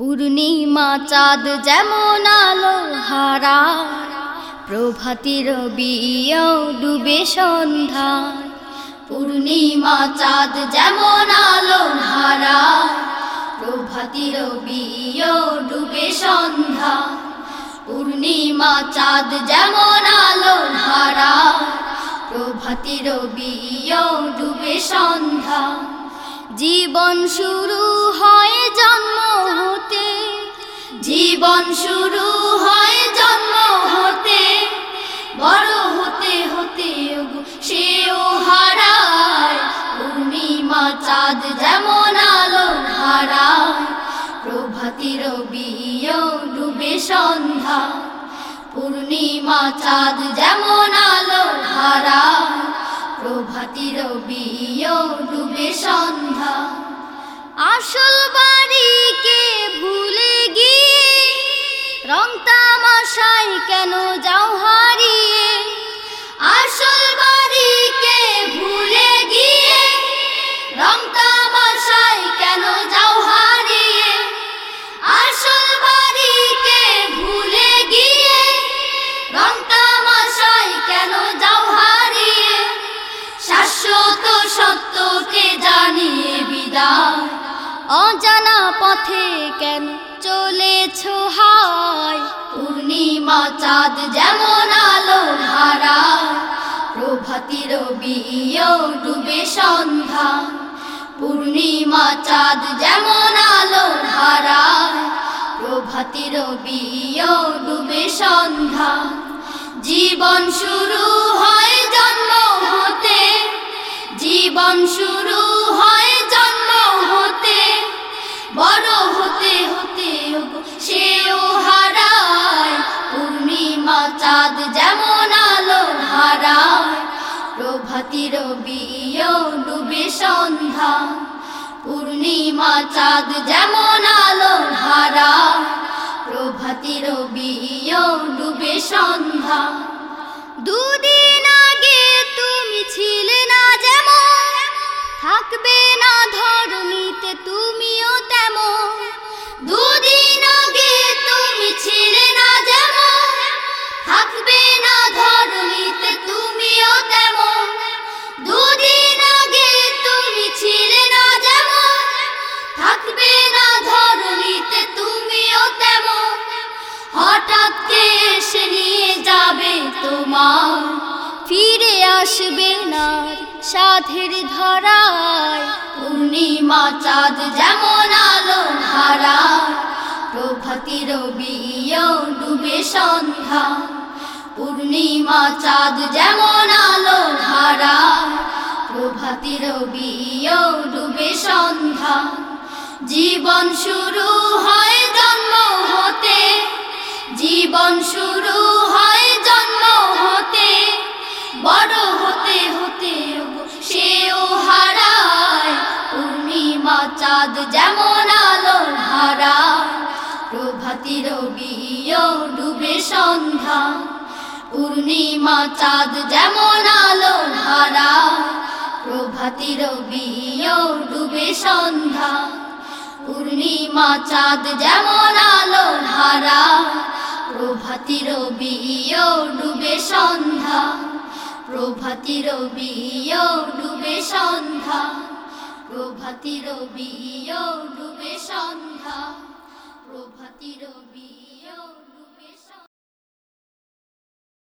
পূর্ণিমা চাঁদ যেমন আলো হারা, প্রভাতির ডুবে সন্ধ্যা। পূর্ণিমা চাঁদ যেমন আলো হারা, প্রভাতির ডুবে সন্ধ্যা। পূর্ণিমা চাঁদ যেমন আলো হারা, প্রভাতির ডুবে সন্ধ্যা। জীবন শুরু হয় জন্ম জীবন শুরু হয় জন্ম হতে, বড় হতে হতে সেও হারায়। পূর্ণিমা চাঁদ যেমন আলো হারায় প্রভাতির বিয় ডুবে সন্ধ্যা পূর্ণিমা চাঁদ যেমন আলো হারায় প্রভাতির বিয় ডুবে সন্ধ্যা আসল তামাশায় কেন যাও হারিয়ে? আসল বাড়িকে ভুলে গিয়ে রং তামাশায় কেন যাও হারিয়ে? আসল বাড়িকে ভুলে গিয়ে রং তামাশায় কেন যাও হারিয়ে? শাশ্বত সত্যকে জানিয়ে বিদায়। অজানা পথে কেন চলেছ হায়। পূর্ণিমা চাঁদ যেমন আলো হারায় প্রভাতির বিয় ডুবে সন্ধ্যা। পূর্ণিমা চাঁদ যেমন আলো হারায় প্রভাতির বিয় ডুবে সন্ধ্যা। জীবন শুরু হয় জন্ম হতে, জীবন শুরু ডুবে সন্ধ্যা। পূর্ণিমা চাঁদ যেমন আলো হারা প্রভাতির ডুবে সন্ধ্যা। দুদিন আগে তুমি ছিলে না কে এসে নিয়ে যাবে তোমার। ফিরে আসবে না সাধের ধরায়। পূর্ণিমা চাঁদ যেমন আলো হারায় প্রভাতির বিয় ডুবে সন্ধ্যা। পূর্ণিমা চাঁদ যেমন আলো হারায় প্রভাতির বিয় ডুবে সন্ধ্যা। জীবন শুরু হয় জীবন শুরু হয় জন্ম হতে, বড় হতে হতে সেও হারায়। পূর্ণিমা চাঁদ যেমন আলো হারায়, প্রভাতির বিয় ডুবে সন্ধ্যা। পূর্ণিমা চাঁদ যেমন আলো হারায়, প্রভাতির বিয় ডুবে সন্ধ্যা। পূর্ণিমা চাঁদ যেমন আলো হারায় প্রভাতি রবিও ডুবে সন্ধ্যা। প্রভাতি রবিও ডুবে সন্ধ্যা। প্রভাতি রবিও ডুবে সন্ধ্যা। প্রভাতি রবিও